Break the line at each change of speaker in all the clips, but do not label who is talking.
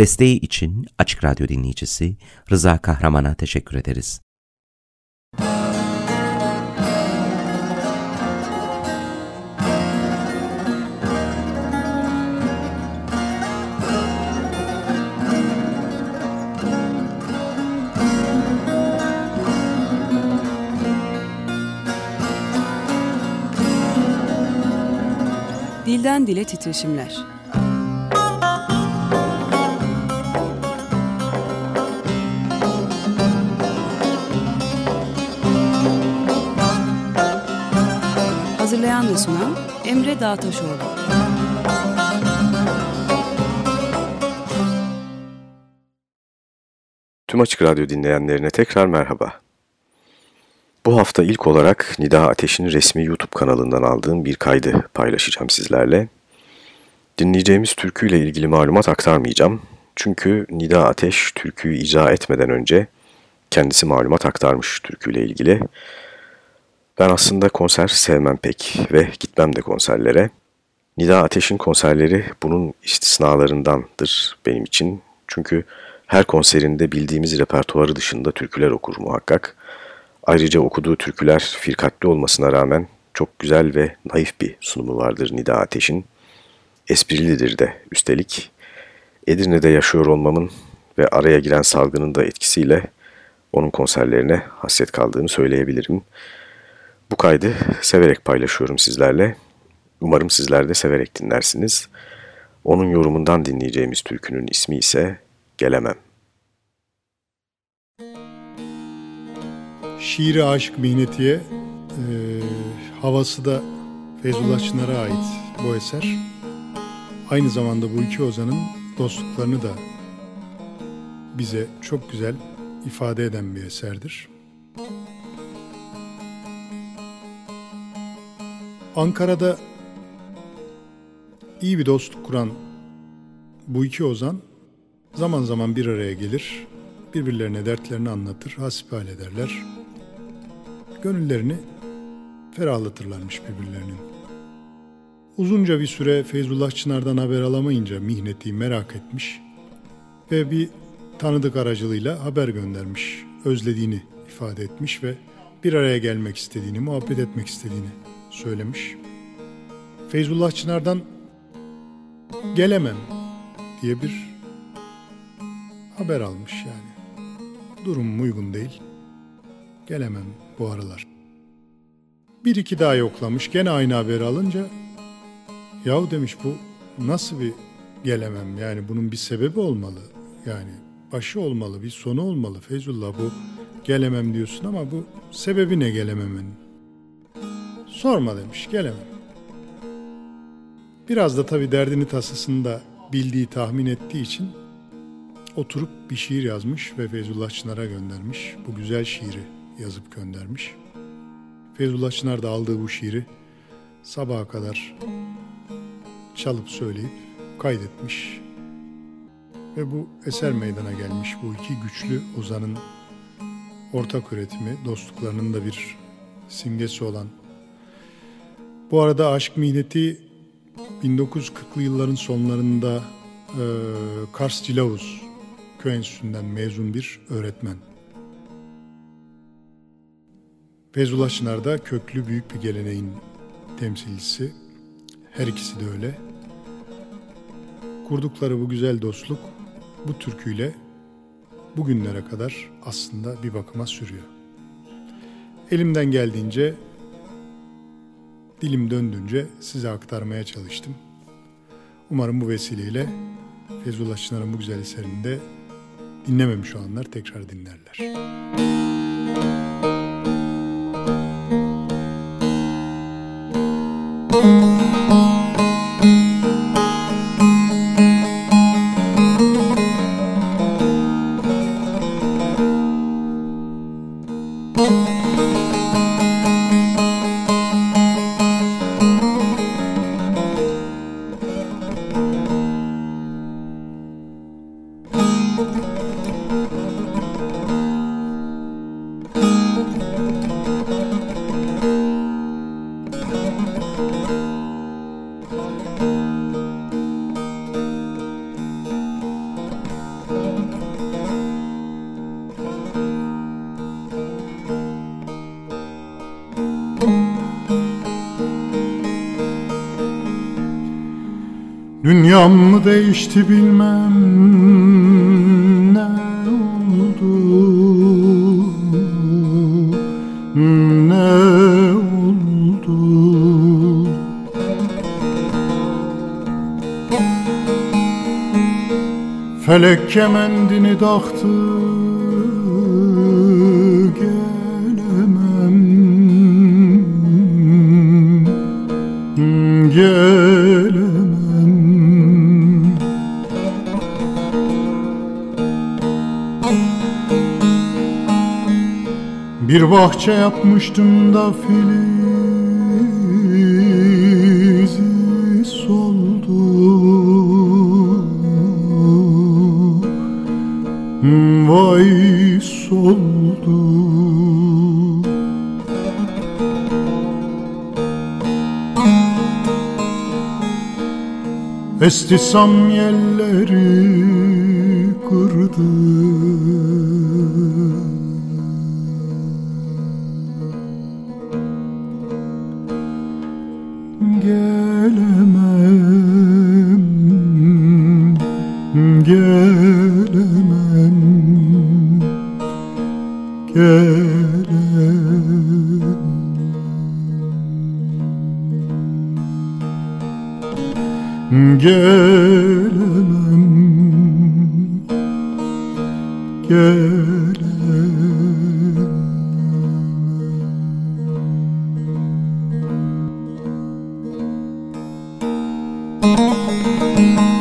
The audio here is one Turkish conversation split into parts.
Desteği için Açık Radyo dinleyicisi Rıza Kahraman'a teşekkür ederiz.
Dilden Dile Titreşimler Hazırlayan ve sunan Emre Dağtaşoğlu.
Tüm Açık Radyo dinleyenlerine tekrar merhaba. Bu hafta ilk olarak Nida Ateş'in resmi YouTube kanalından aldığım bir kaydı paylaşacağım sizlerle. Dinleyeceğimiz türküyle ilgili malumat aktarmayacağım. Çünkü Nida Ateş türküyü icra etmeden önce kendisi malumat aktarmış türküyle ilgili. Ben aslında konser sevmem pek ve gitmem de konserlere. Nida Ateş'in konserleri bunun istisnalarındandır benim için. Çünkü her konserinde bildiğimiz repertuarı dışında türküler okur muhakkak. Ayrıca okuduğu türküler firkatli olmasına rağmen çok güzel ve naif bir sunumu vardır Nida Ateş'in. Esprilidir de üstelik. Edirne'de yaşıyor olmamın ve araya giren salgının da etkisiyle onun konserlerine hasret kaldığını söyleyebilirim. Bu kaydı severek paylaşıyorum sizlerle. Umarım sizler de severek dinlersiniz. Onun yorumundan dinleyeceğimiz türkünün ismi ise Gelemem.
Şiiri Aşık Mihnetiye, e, havası da Feyzullah Çınar'a ait bu eser. Aynı zamanda bu iki ozanın dostluklarını da bize çok güzel ifade eden bir eserdir. Ankara'da iyi bir dostluk kuran bu iki ozan zaman zaman bir araya gelir, birbirlerine dertlerini anlatır, hasbihal ederler. Gönüllerini ferahlatırlarmış birbirlerinin. Uzunca bir süre Feyzullah Çınar'dan haber alamayınca mihneti merak etmiş ve bir tanıdık aracılığıyla haber göndermiş, özlediğini ifade etmiş ve bir araya gelmek istediğini, muhabbet etmek istediğini söylemiş. Feyzullah Çınar'dan gelemem diye bir haber almış yani. Durum uygun değil. Gelemem bu aralar. Bir iki daha yoklamış. Gene aynı haberi alınca yahu demiş bu nasıl bir gelemem yani bunun bir sebebi olmalı. Yani başı olmalı, bir sonu olmalı. Feyzullah bu gelemem diyorsun ama bu sebebi ne gelememin? Sorma demiş, gelemem. Biraz da tabii derdini tasasını da bildiği, tahmin ettiği için oturup bir şiir yazmış ve Feyzullah Çınar'a göndermiş. Bu güzel şiiri yazıp göndermiş. Feyzullah Çınar da aldığı bu şiiri sabaha kadar çalıp söyleyip kaydetmiş. Ve bu eser meydana gelmiş. Bu iki güçlü ozanın ortak üretimi, dostluklarının da bir simgesi olan bu arada aşk mihneti 1940'lı yılların sonlarında e, Kars Cilavuz Köy Enstitüsü'nden mezun bir öğretmen. Feyzullah Çınar da köklü büyük bir geleneğin temsilcisi. Her ikisi de öyle. Kurdukları bu güzel dostluk bu türküyle bugünlere kadar aslında bir bakıma sürüyor. Elimden geldiğince dilim döndüğünce size aktarmaya çalıştım. Umarım bu vesileyle Fezullah Çınar'ın bu güzel eserini de dinlememiş olanlar tekrar dinlerler. Dünyam mı değişti bilmem ne oldu? Ne oldu? Felek kemendini taktı gelemem. Gelemem Bir bahçe yapmıştım da filizi soldu. Vay soldu. Estisam yelleri Música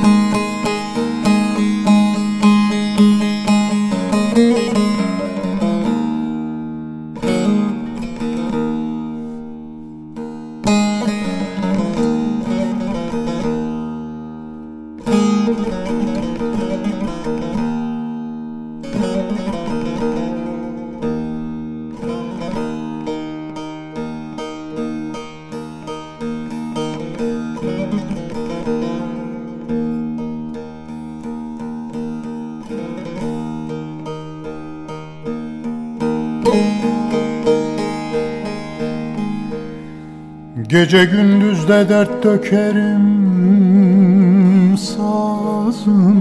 Gece gündüz de dert dökerim sazıma.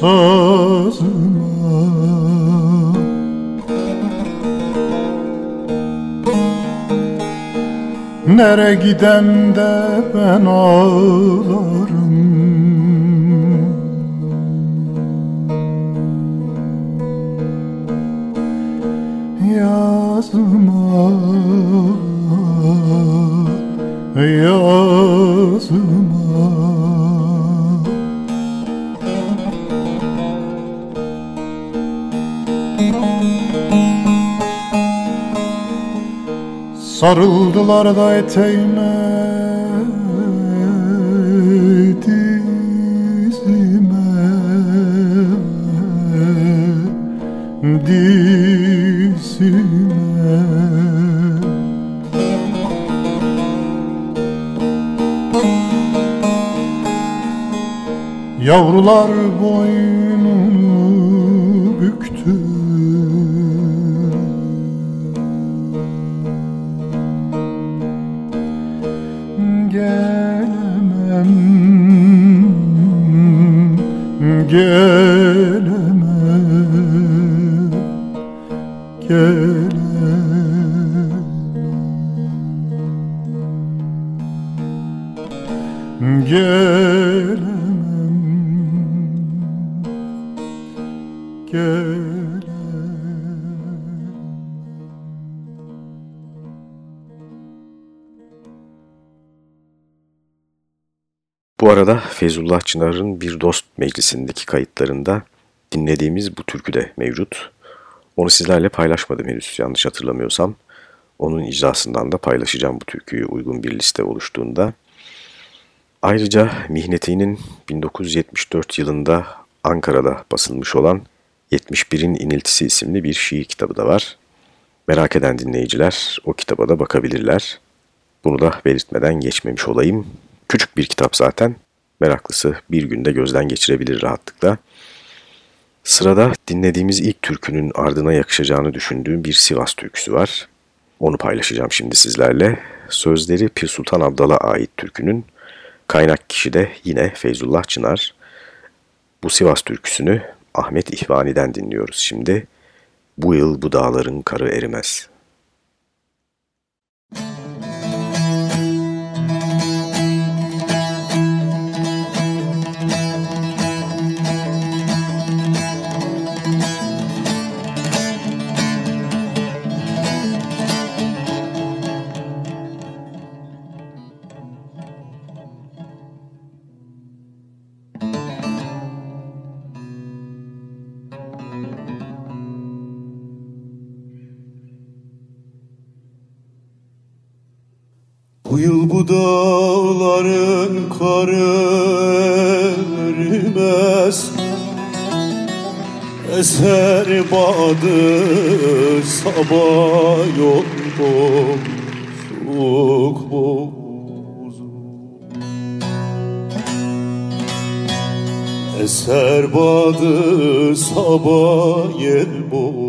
Sazıma. Nere gidem de ben ağlarım Sarıldılar da eteğime dizime dizime. Yavrular boynunu Gelemem. Gelemem
Feyzullah Çınar'ın Bir Dost Meclisi'ndeki kayıtlarında dinlediğimiz bu türkü de mevcut. Onu sizlerle paylaşmadım henüz yanlış hatırlamıyorsam. Onun icrasından da paylaşacağım bu türküyü uygun bir liste oluştuğunda. Ayrıca Mihneti'nin 1974 yılında Ankara'da basılmış olan 71'in İniltisi isimli bir şiir kitabı da var. Merak eden dinleyiciler o kitaba da bakabilirler. Bunu da belirtmeden geçmemiş olayım. Küçük bir kitap zaten. Meraklısı bir günde gözden geçirebilir rahatlıkla. Sırada dinlediğimiz ilk türkünün ardına yakışacağını düşündüğüm bir Sivas türküsü var. Onu paylaşacağım şimdi sizlerle. Sözleri Pir Sultan Abdal'a ait türkünün kaynak kişi de yine Feyzullah Çınar. Bu Sivas türküsünü Ahmet İhvani'den dinliyoruz şimdi. Bu yıl bu dağların karı erimez.''
Bu dağların karı erimez Eser badı sabah yol bozuk bozuk Eser badı sabah yel bozuk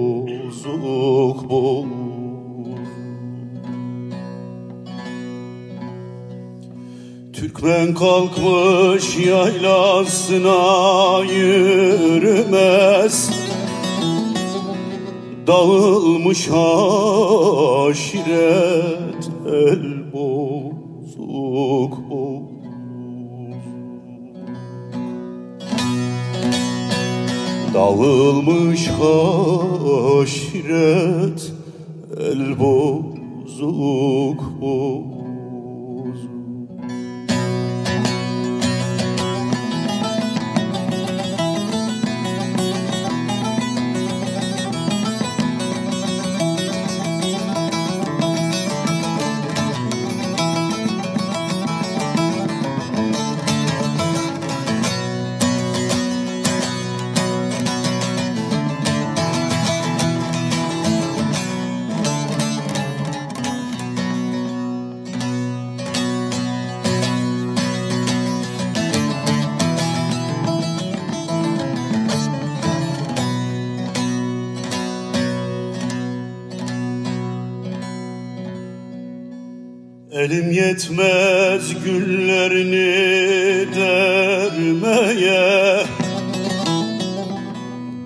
Türkmen kalkmış yaylasına yürümez. Dağılmış aşiret el bozuk bozuk Dağılmış aşiret el bozuk bozuk yetmez güllerini dermeye.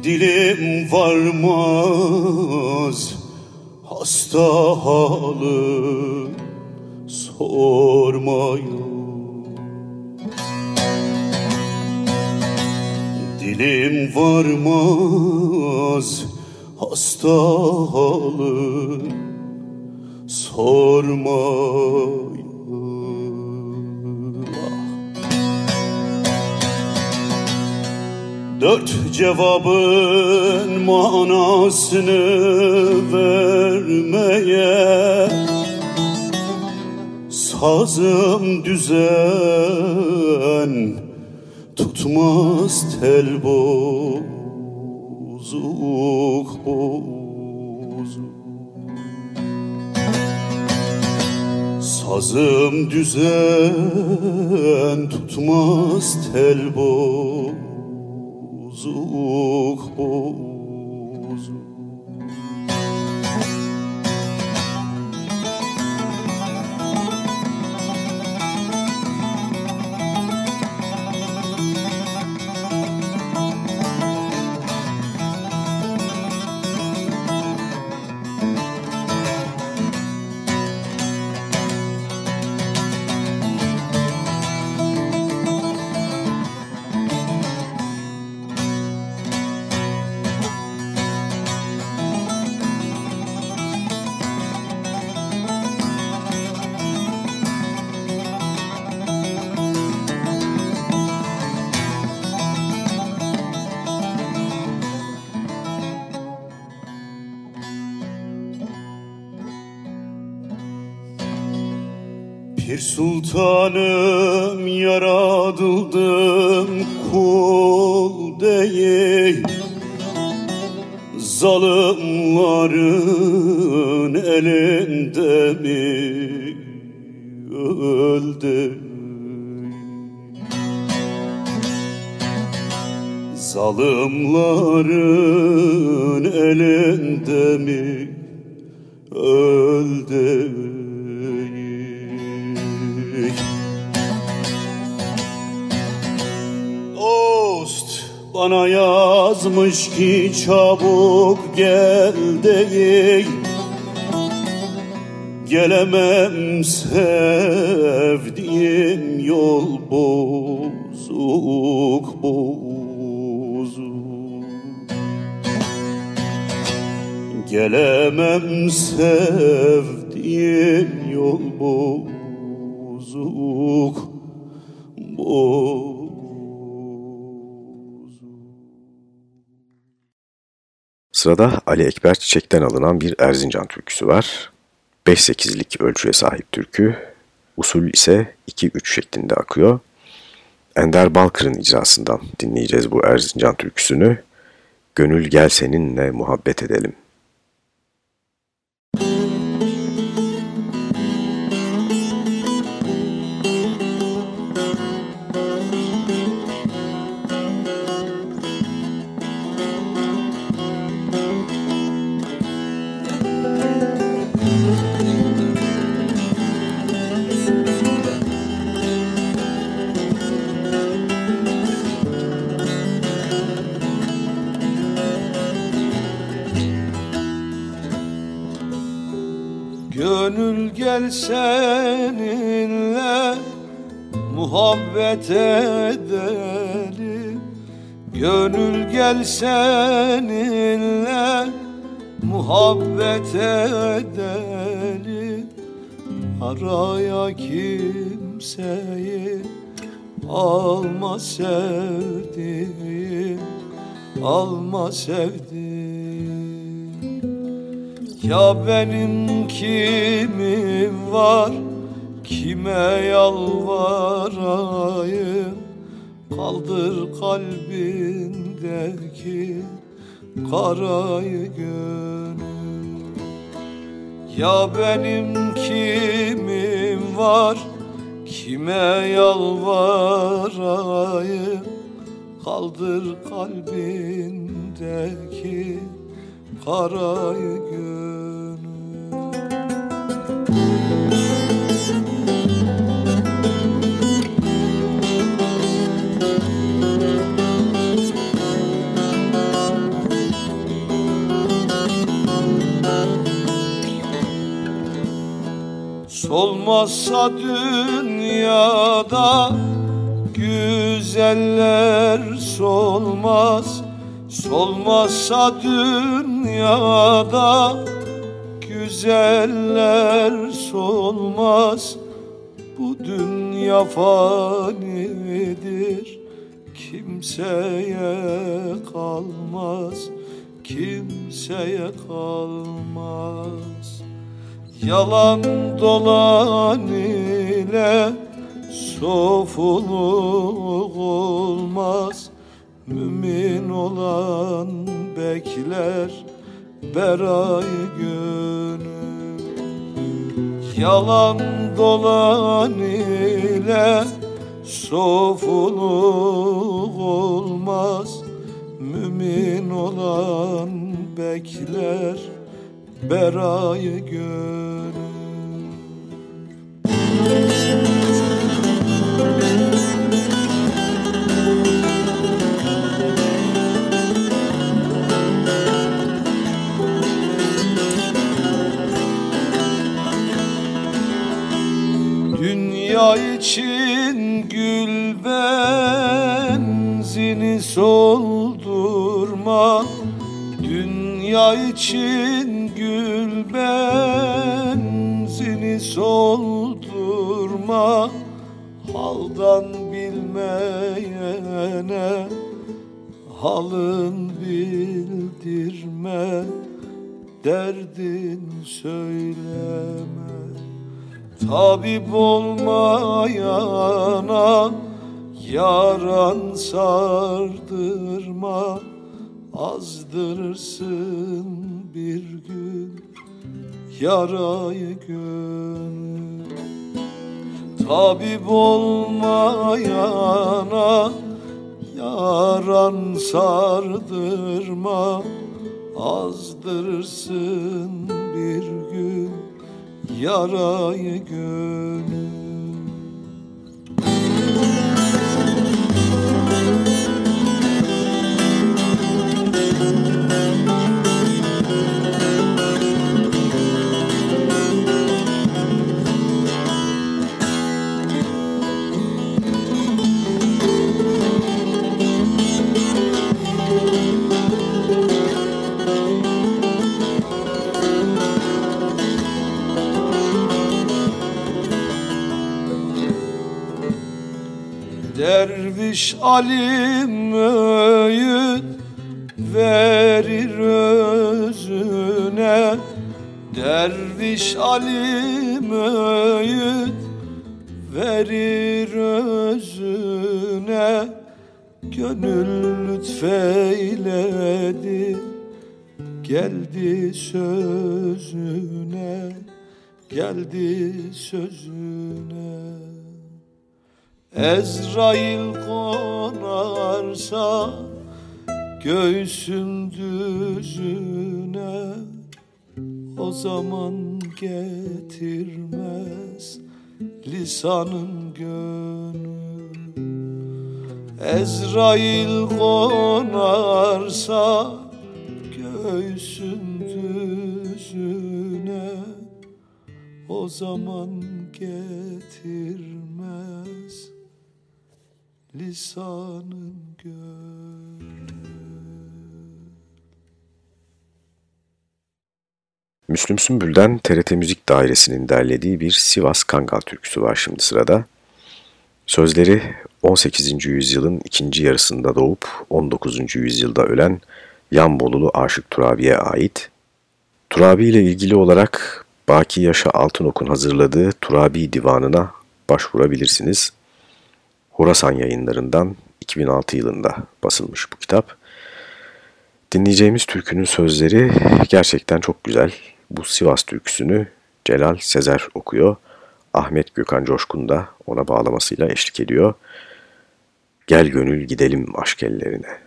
Dilim varmaz hasta halı sormaya. Dilim varmaz hasta halı sormayın Dört cevabın manasını vermeye Sazım düzen tutmaz tel bozuk bozuk Sazım düzen tutmaz tel bozuk bozuk Bir
gel değil Gelemem sevdiğim yol bozuk bozuk. Gelemem sevdiğim yol bozuk bozuk
Sırada Ali Ekber Çiçek'ten alınan bir Erzincan türküsü var. 5-8'lik ölçüye sahip türkü, usul ise 2-3 şeklinde akıyor. Ender Balkır'ın icrasından dinleyeceğiz bu Erzincan türküsünü. Gönül gel seninle muhabbet edelim.
Gönül gel seninle muhabbet edelim. Gönül gel seninle muhabbet edelim. Araya kimseyi alma sevdiğim Alma sevdiğim ya benim kimim var Kime yalvarayım? Kaldır kalbindeki Karayı gönül. Ya benim kimim var Kime yalvarayım? Kaldır kalbindeki Karayı gönül. Solmazsa dünyada güzeller solmaz Solmazsa dünyada güzeller solmaz. Bu dünya fanidir kimseye kalmaz Kimseye kalmaz. Yalan dolan ile sofuluk olmaz Mümin olan bekler berayı gönül Yalan dolan ile sofuluk olmaz. Mümin olan bekler berayı gönül Dünya Tabip olmayana yaran sardırma Azdırırsın bir gün yarayı gönül. Tabip olmayana yaran sardırma Azdırırsın
bir gün yarayı gönül Derviş alim öğüt verir özüne. Derviş alim öğüt verir özüne. Gönül lütfeyledi geldi sözüne Geldi sözüne Ezrail konarsa göğsün düzüne O zaman getirmez lisanın gönül Ezrail konarsa göğsün düzüne O zaman getirmez lisanın gönül
Müslüm Sümbül'den TRT Müzik Dairesi'nin derlediği bir Sivas Kangal türküsü var şimdi sırada. Sözleri 18. yüzyılın ikinci yarısında doğup 19. yüzyılda ölen Yanbolulu Aşık Turabi'ye ait. Turabi ile ilgili olarak Baki Yaşa Altınok'un hazırladığı Turabi Divanı'na başvurabilirsiniz. Horasan yayınlarından 2006 yılında basılmış bu kitap. Dinleyeceğimiz türkünün sözleri gerçekten çok güzel. Bu Sivas türküsünü Celal Sezer okuyor. Ahmet Gökhan Coşkun da ona bağlamasıyla eşlik ediyor. Gel gönül gidelim aşk ellerine.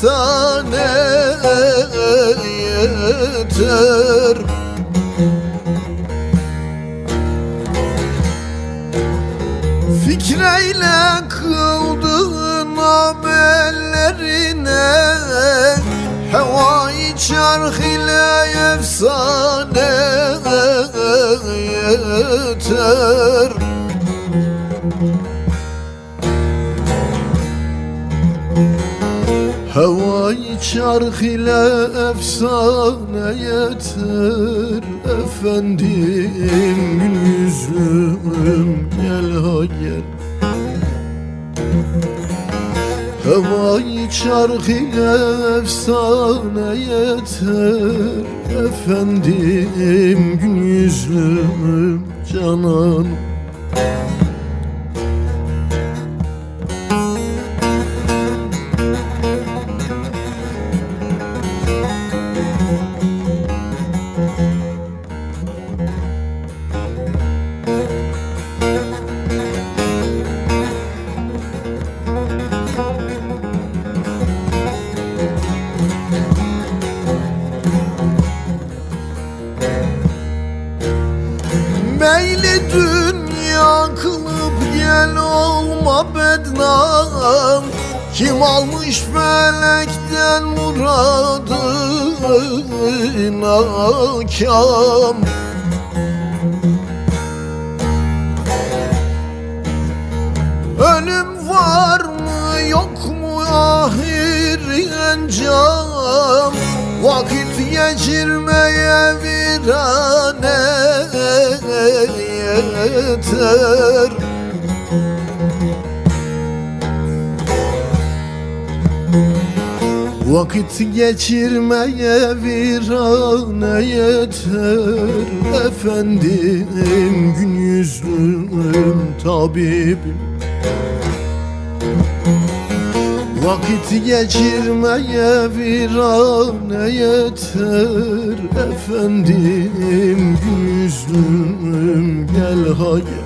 Tane yeter. Fikreyle kıldığın amellerine Hevai çarh ile efsane yeter Havai çarh ile efsane yeter. Efendim gün yüzüm gel ha gel Havai çark ile efsane yeter. Efendim gün yüzlüm canan kam Ölüm var mı yok mu ahir encam? Vakit geçirmeye virane yeter Vakit geçirmeye virane yeter. Efendim gün yüzlüm tabibim Vakit geçirmeye virane yeter. Efendim gün yüzlüm gel hayır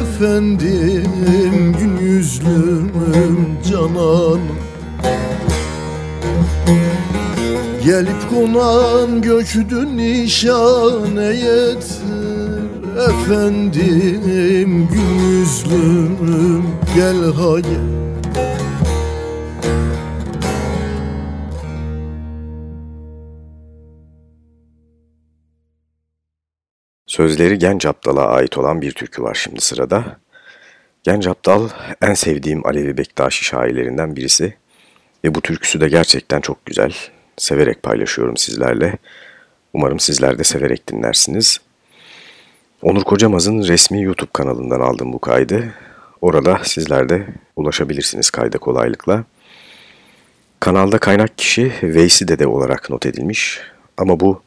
Efendim gün yüzlüm canan Gelip konan göçtün nişane yeter. Efendim gün yüzlüm gel hayır
Sözleri Genç Aptal'a ait olan bir türkü var şimdi sırada. Genç Aptal en sevdiğim Alevi Bektaşi şairlerinden birisi ve bu türküsü de gerçekten çok güzel. Severek paylaşıyorum sizlerle. Umarım sizler de severek dinlersiniz. Onur Kocamaz'ın resmi YouTube kanalından aldım bu kaydı. Orada sizler de ulaşabilirsiniz kayda kolaylıkla. Kanalda kaynak kişi Veysi Dede olarak not edilmiş ama bu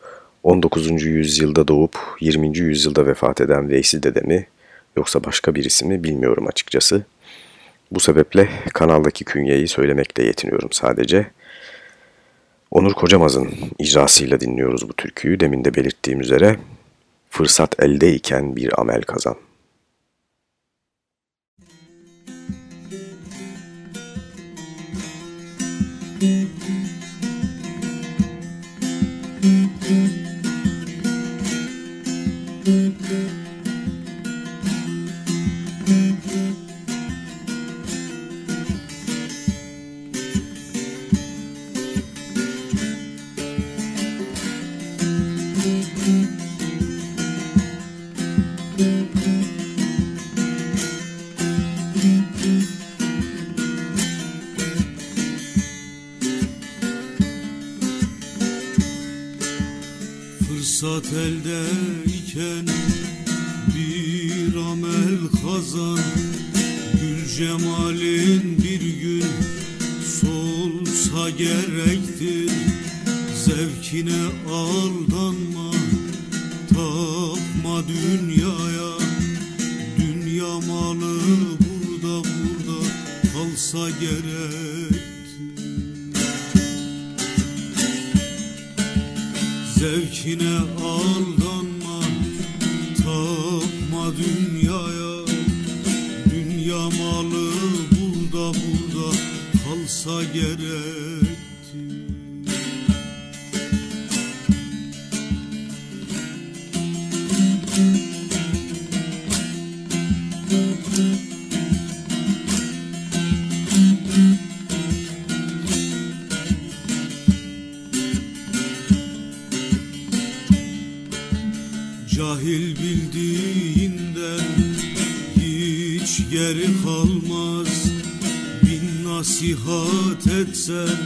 19. yüzyılda doğup 20. yüzyılda vefat eden Veysi Dede mi yoksa başka birisi mi bilmiyorum açıkçası. Bu sebeple kanaldaki künyeyi söylemekle yetiniyorum sadece. Onur Kocamaz'ın icrasıyla dinliyoruz bu türküyü. Demin de belirttiğim üzere fırsat eldeyken bir amel kazan.
Zevkine aldanma. Tapma dünyaya. Dünya malı burada burada kalsa gerek. Zevkine aldanma. Tapma dünyaya. Dünya malı burada burada Kalsa gerekti Cahil bildiğinden hiç geri kalmaz. Bin nasihat etsen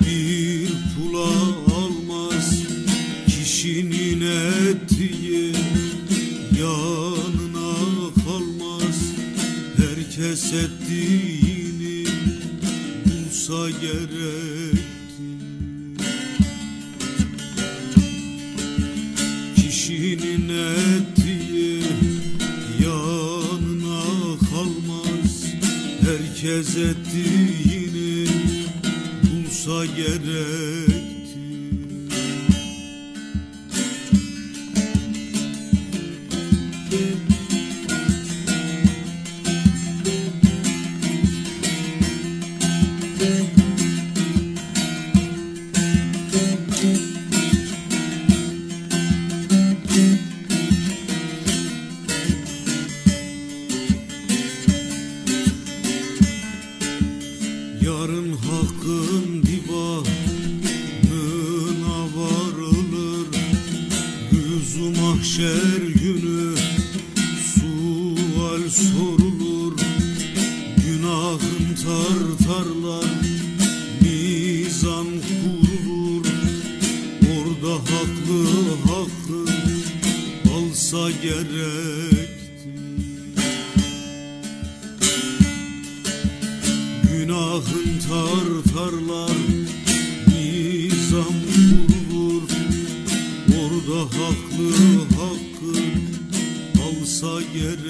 bir pula gerekti. Günahın tartarlar nizam vurur. Orada haklı hakkı alsa gerek.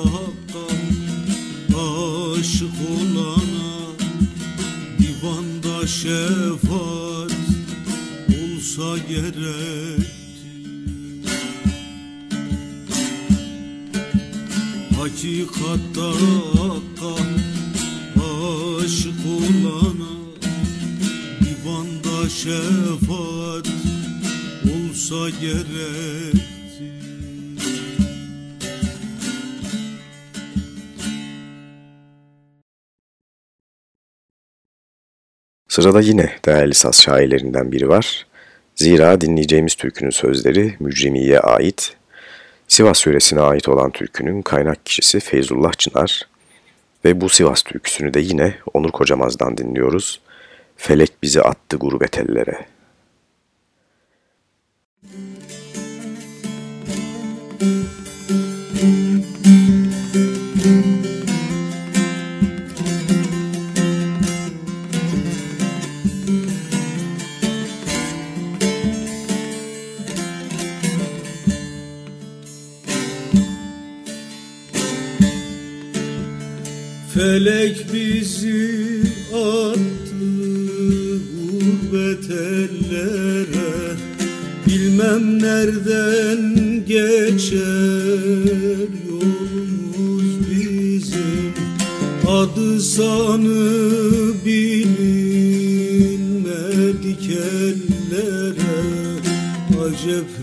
Sırada yine değerli saz şairlerinden biri var. Zira dinleyeceğimiz türkünün sözleri Mücrimiye ait Sivas yöresine ait olan türkünün kaynak kişisi Feyzullah Çınar ve bu Sivas türküsünü de yine Onur Kocamaz'dan dinliyoruz. Felek bizi attı gurbet ellere.
Felek bizi attı gurbet ellere. Bilmem nereden geçer yolumuz bizim. Adı sanı bilinmedik ellere. Acep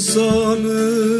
adı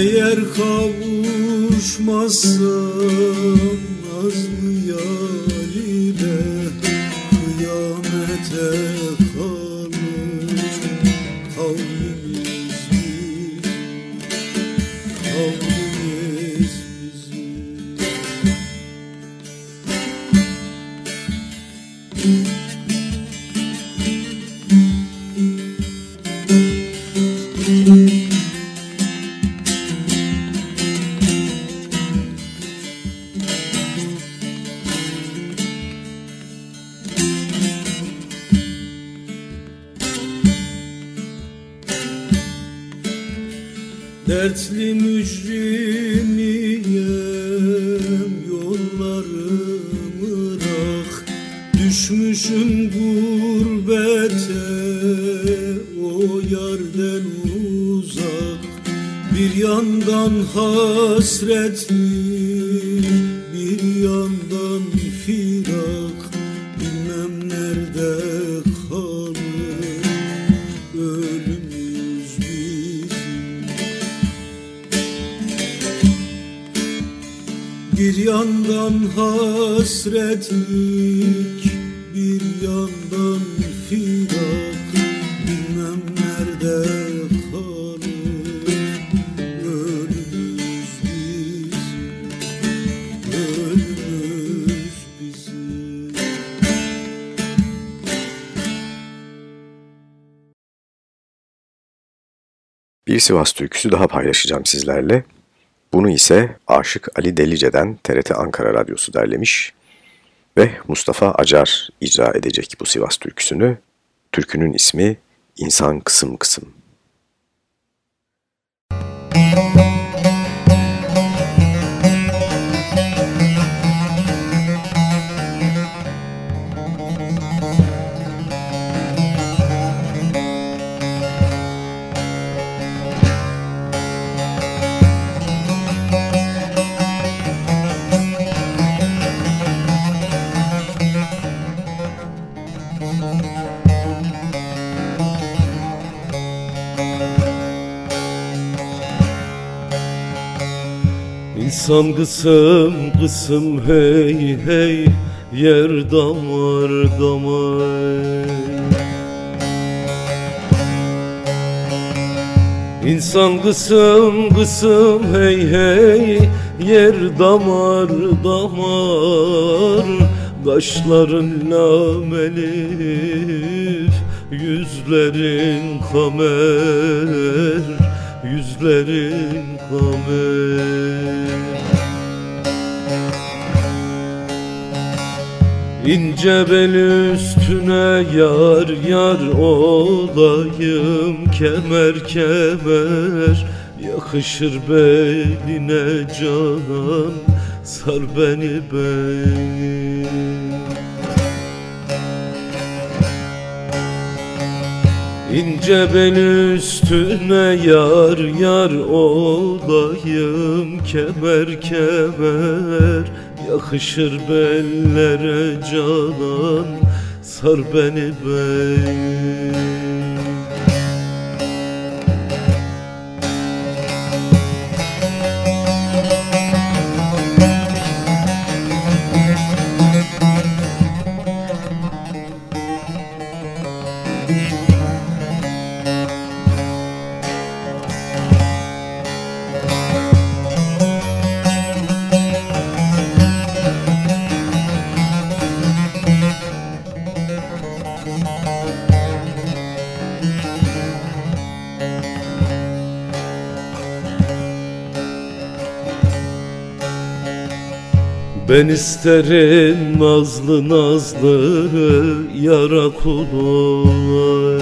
Eğer kavuşmazsam
Sivas türküsü daha paylaşacağım sizlerle. Bunu ise Aşık Ali Delice'den TRT Ankara Radyosu derlemiş ve Mustafa Acar icra edecek bu Sivas türküsünü. Türkünün ismi İnsan Kısım Kısım.
İnsan kısım kısım hey hey Yer damar damar. İnsan kısım kısım hey hey Yer damar damar. Kaşların lamelif Yüzlerin kamer. Yüzlerin kamer İnce bel üstüne yar yar olayım kemer kemer. Yakışır beline canan sar beni beni İnce bel üstüne yar yar olayım kemer kemer Yakışır bellere canan sar beni beni Ben isterim nazlı nazlı yara kulum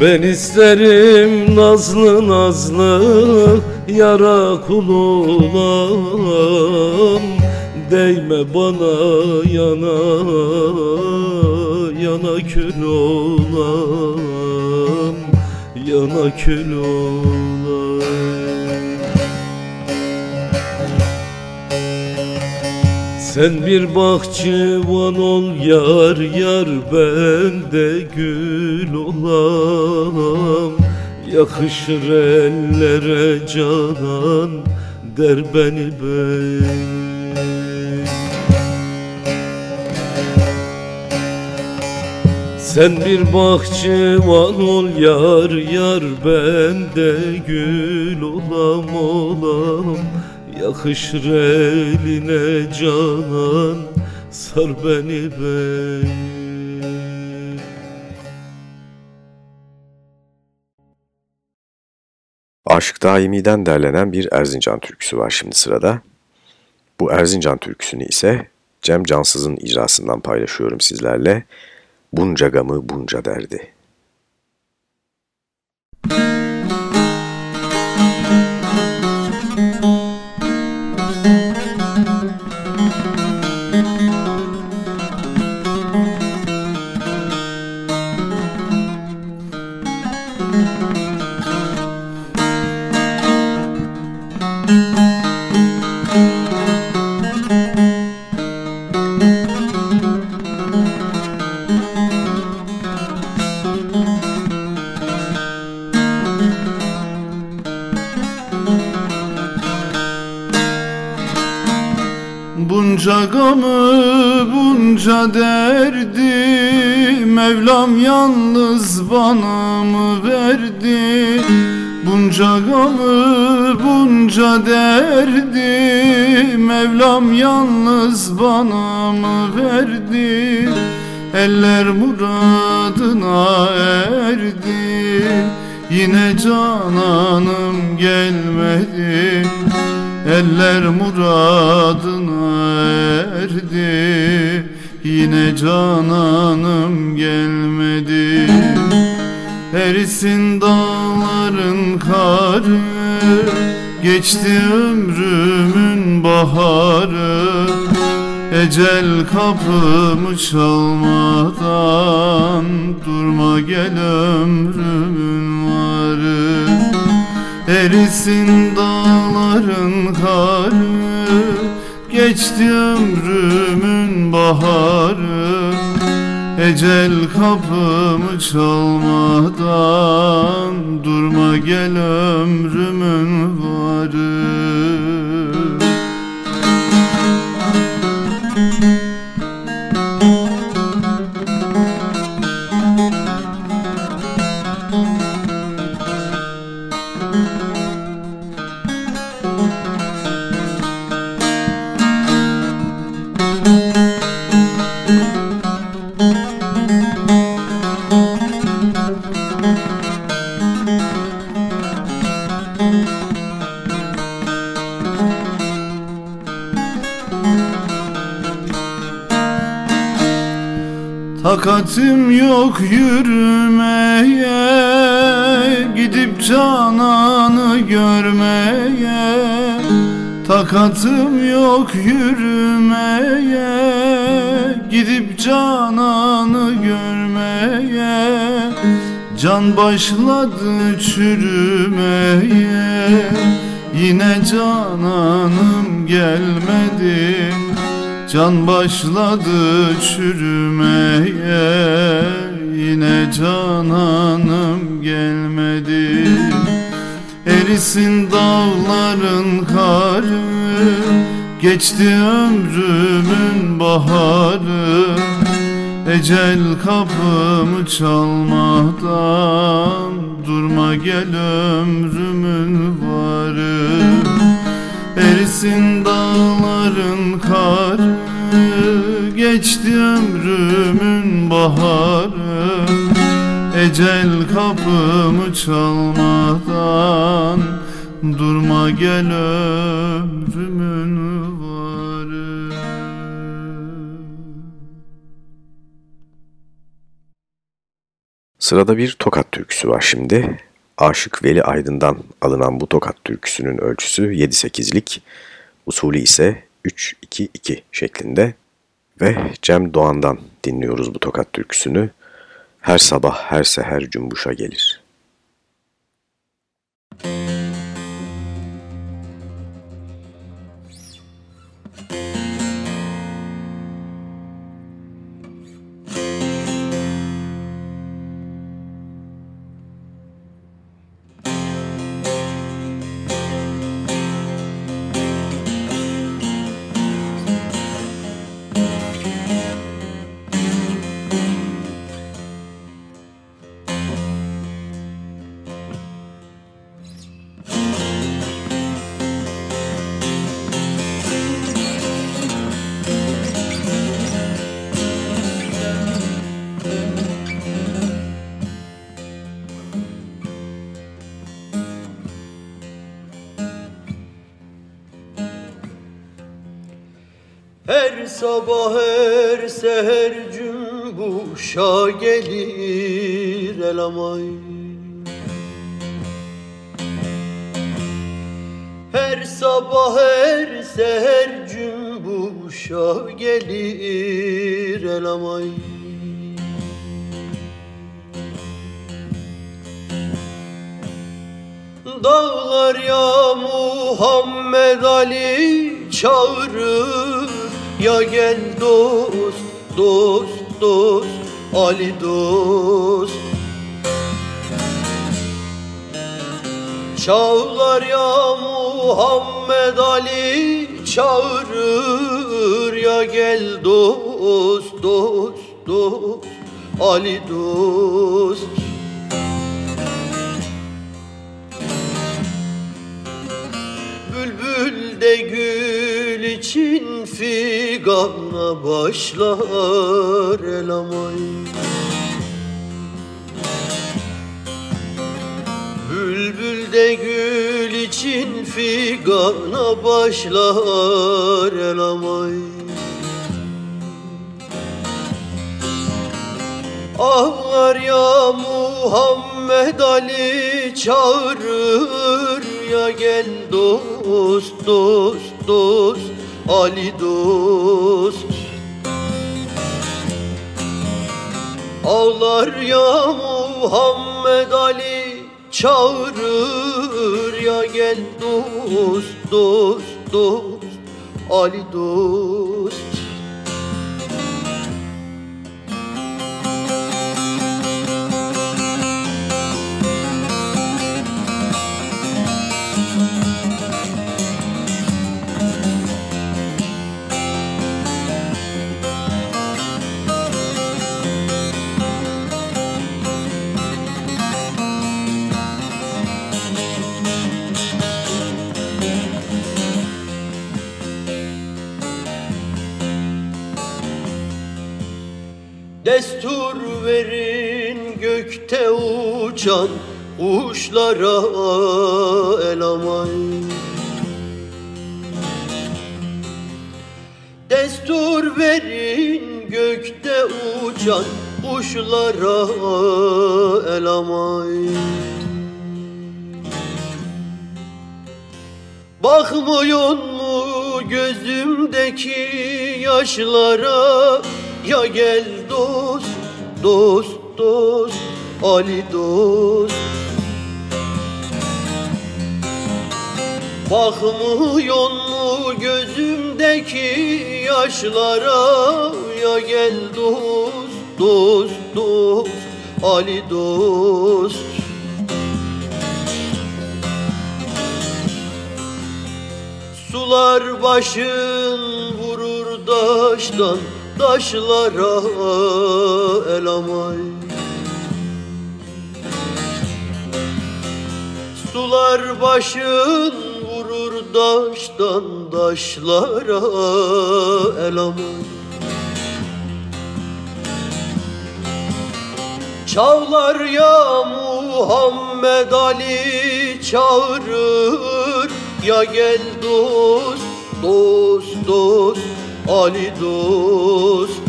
Ben isterim nazlı nazlı yara kulum Değme bana yana yana kül olam Yana kül olam Sen bir bahçıvan ol yar yar ben de gül olam. Yakışır ellere canan der beni bey. Sen bir bahçıvan ol yar yar ben de gül olam olam Yakışır eline canan sar beni bey
Aşk Daimi'den derlenen bir Erzincan türküsü var şimdi sırada. Bu Erzincan türküsünü ise Cem Cansız'ın icrasından paylaşıyorum sizlerle. Bunca gamı bunca derdi.
Gamı bunca derdi Mevlam yalnız bana mı verdi? Bunca gamı bunca derdi Mevlam yalnız bana mı verdi? Eller muradına erdi Yine cananım gelmedi Eller muradına erdi Yine cananım gelmedi. Erisin dağların karı Geçti ömrümün baharı. Ecel kapımı çalmadan Durma gel ömrümün varı Erisin dağların karı Geçti ömrümün baharı. Ecel kapımı çalmadan Durma gel ömrümün varı Takatim yok yürümeye Gidip cananı görmeye. Takatım yok yürümeye Gidip cananı görmeye. Can başladı çürümeye Yine cananım gelmedi Can başladı çürümeye Yine cananım gelmedi. Erisin dağların karı Geçti ömrümün baharı. Ecel kapımı çalmadan Durma gel ömrümün varı. Erisin dağların karı Geçti ömrümün baharı. Ecel kapımı çalmadan Durma gel ömrümün varı.
Sırada bir tokat türküsü var şimdi. Aşık Veli Aydın'dan alınan bu tokat türküsünün ölçüsü 7-8'lik, usulü ise 3-2-2 şeklinde ve Cem Doğan'dan dinliyoruz bu tokat türküsünü. Her sabah her seher cümbuşa gelir.
Her seher cümbuşa gelir elamay Her sabah her seher cümbuşa gelir Gel dost, dost, dost, Ali dost. Çağlar ya Muhammed Ali çağırır. Ya gel dost, dost, dost, Ali dost figana başlar elamay. Bülbül de gül için figana başlar elamay. Ağlar ya Muhammed Ali çağırır ya gel dost dost dost Ali dost Ağlar ya Muhammed Ali çağırır ya gel dost dost dost. Ali dost Destur verin gökte uçan kuşlara elamay Destur verin gökte uçan kuşlara elamay Bakmıyor mu gözümdeki yaşlara? Ya gel dost, dost, dost, Ali dost. Bakmıyor mu gözümdeki yaşlara? Ya gel dost, dost, dost, Ali dost. Sular başın vurur daştan Taşlara elamay Sular başın vurur daştan Taşlara elamay Çağlar yağmur Muhammed Ali çağırır. Ya gel dost, dost, dost Ali dost.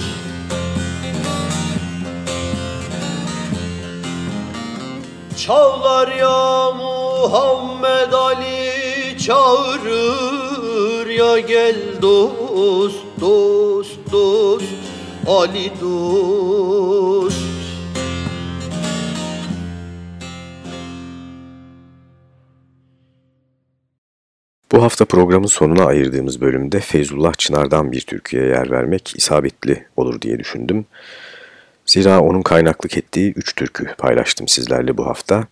Çağlar ya Muhammed Ali çağırır. Ya gel dost dost dost Ali dost
Bu hafta programın sonuna ayırdığımız bölümde Feyzullah Çınar'dan bir türküye yer vermek isabetli olur diye düşündüm. Zira onun kaynaklık ettiği üç türkü paylaştım sizlerle bu hafta.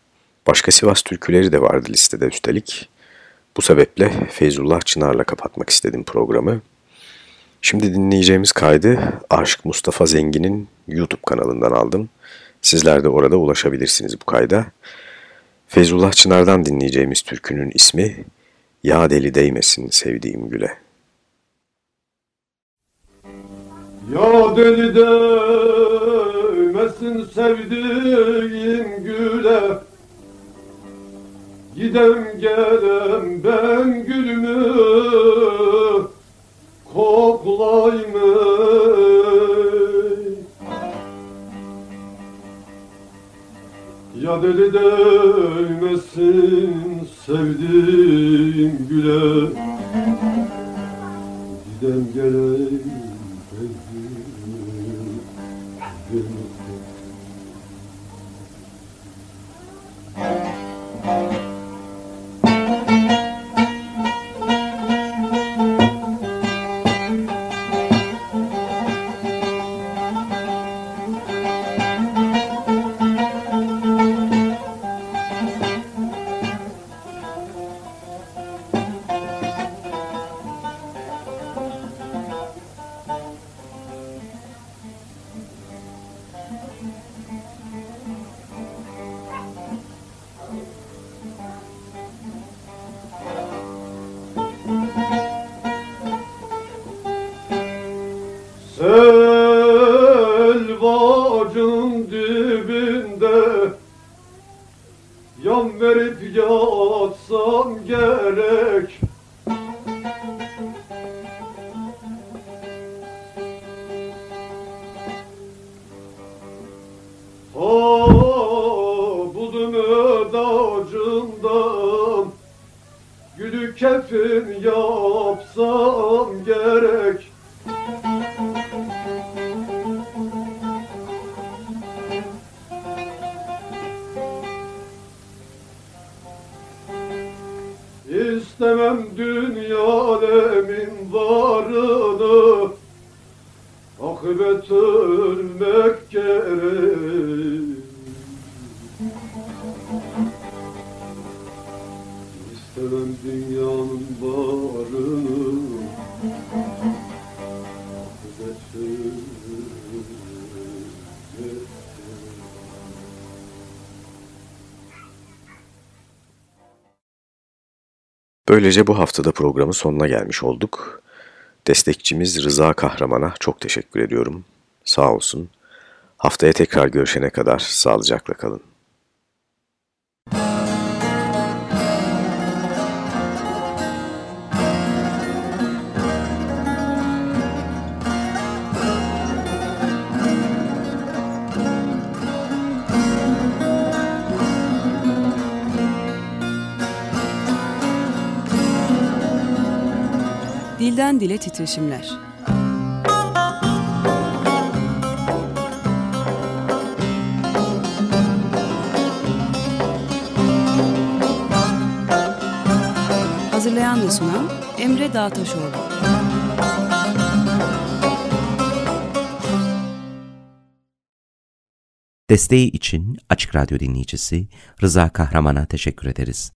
Başka Sivas türküleri de vardı listede üstelik. Bu sebeple Feyzullah Çınar'la kapatmak istedim programı. Şimdi dinleyeceğimiz kaydı Aşık Mustafa Zengin'in YouTube kanalından aldım. Sizler de orada ulaşabilirsiniz bu kayda. Feyzullah Çınar'dan dinleyeceğimiz türkünün ismi Ya Deli Değmesin Sevdiğim Güle.
Ya deli değmesin sevdiğim güle Gidem gelem ben gülümü koklayım Ya deli değmesin sevdiğim güle. Gidem gelem Selvacın so.
Böylece bu haftada programın sonuna gelmiş olduk. Destekçimiz Rıza Kahraman'a çok teşekkür ediyorum. Sağ olsun. Haftaya tekrar görüşene kadar sağlıcakla kalın.
Dilden dile titreşimler. Hazırlayan ve sunan Emre Dağtaşoğlu.
Desteği için Açık Radyo dinleyicisi Rıza Kahraman'a teşekkür ederiz.